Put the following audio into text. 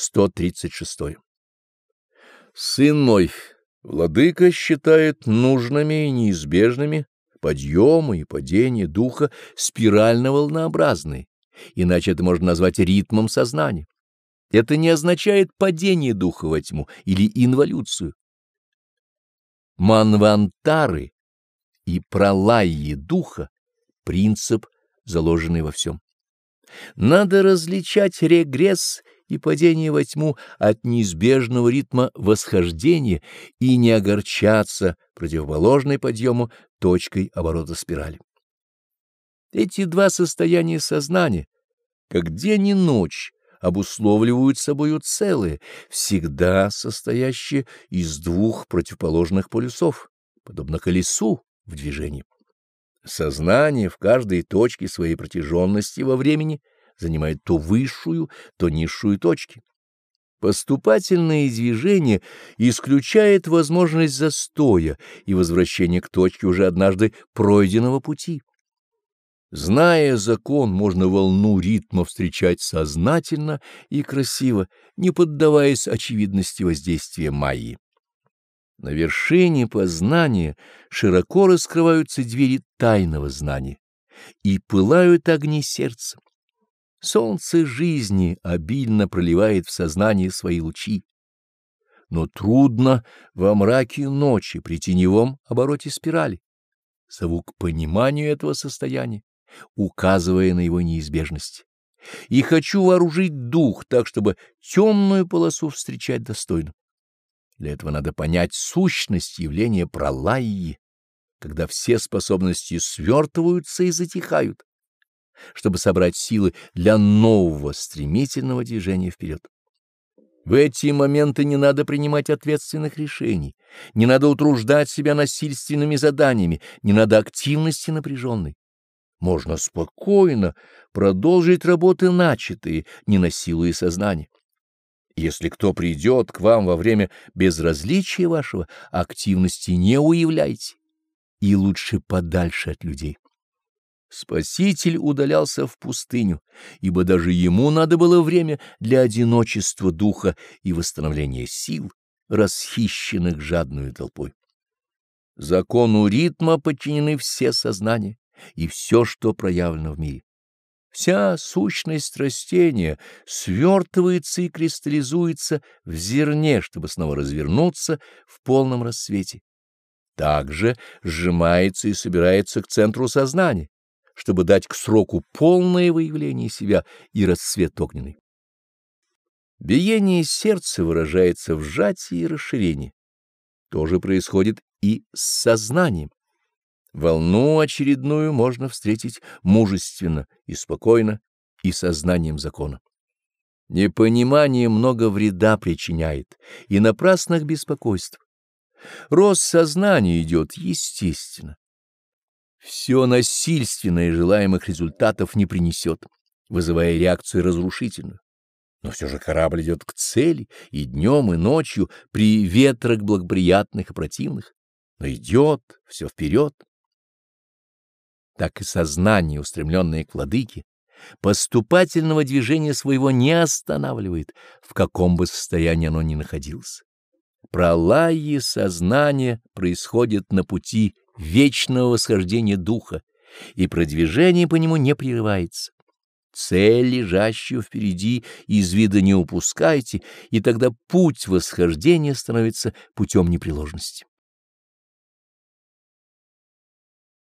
136. Сын мой, владыка считает нужными и неизбежными подъемы и падения духа спирально-волнообразные, иначе это можно назвать ритмом сознания. Это не означает падение духа во тьму или инволюцию. Манвантары и пролайи духа — принцип, заложенный во всем. Надо различать регресс и падение во тьму от неизбежного ритма восхождения и не огорчаться противоположной подъему точкой оборота спирали. Эти два состояния сознания, как день и ночь, обусловливают собою целое, всегда состоящее из двух противоположных полюсов, подобно колесу в движении. Сознание в каждой точке своей протяженности во времени занимает то высшую, то низшую точки. Поступательное движение исключает возможность застоя и возвращения к точке уже однажды пройденного пути. Зная закон, можно волну ритма встречать сознательно и красиво, не поддаваясь очевидности воздействия майи. На вершине познания широко раскрываются двери тайного знания и пылают огни сердца. Солнце жизни обильно проливает в сознание свои лучи. Но трудно во мраке ночи при теневом обороте спирали. Зову к пониманию этого состояния, указывая на его неизбежность. И хочу вооружить дух так, чтобы темную полосу встречать достойно. Для этого надо понять сущность явления пролаи, когда все способности свертываются и затихают, чтобы собрать силы для нового стремительного движения вперед. В эти моменты не надо принимать ответственных решений, не надо утруждать себя насильственными заданиями, не надо активности напряженной. Можно спокойно продолжить работы начатые, не насилуя сознание. Если кто придет к вам во время безразличия вашего, активности не уявляйте и лучше подальше от людей. Спаситель удалялся в пустыню, ибо даже ему надо было время для одиночества духа и восстановления сил, расхищенных жадную толпой. Закону ритма подчинены все сознания и все, что проявлено в мире. Вся сущность растения свертывается и кристаллизуется в зерне, чтобы снова развернуться в полном рассвете. Также сжимается и собирается к центру сознания, чтобы дать к сроку полное выявление себя и расцвет огненный. Биение сердца выражается в сжатии и расширении. То же происходит и с сознанием. Волну очередную можно встретить мужественно и спокойно и сознанием закона. Непонимание много вреда причиняет и напрасных беспокойств. Рост сознания идет естественно. Все насильственное желаемых результатов не принесет, вызывая реакцию разрушительную. Но все же корабль идет к цели и днем, и ночью, при ветрах благоприятных и противных. Но идет все вперед так и сознание, устремленное к владыке, поступательного движения своего не останавливает, в каком бы состоянии оно ни находилось. Пролаи сознания происходят на пути вечного восхождения духа, и продвижение по нему не прерывается. Цель, лежащую впереди, из вида не упускайте, и тогда путь восхождения становится путем непреложности.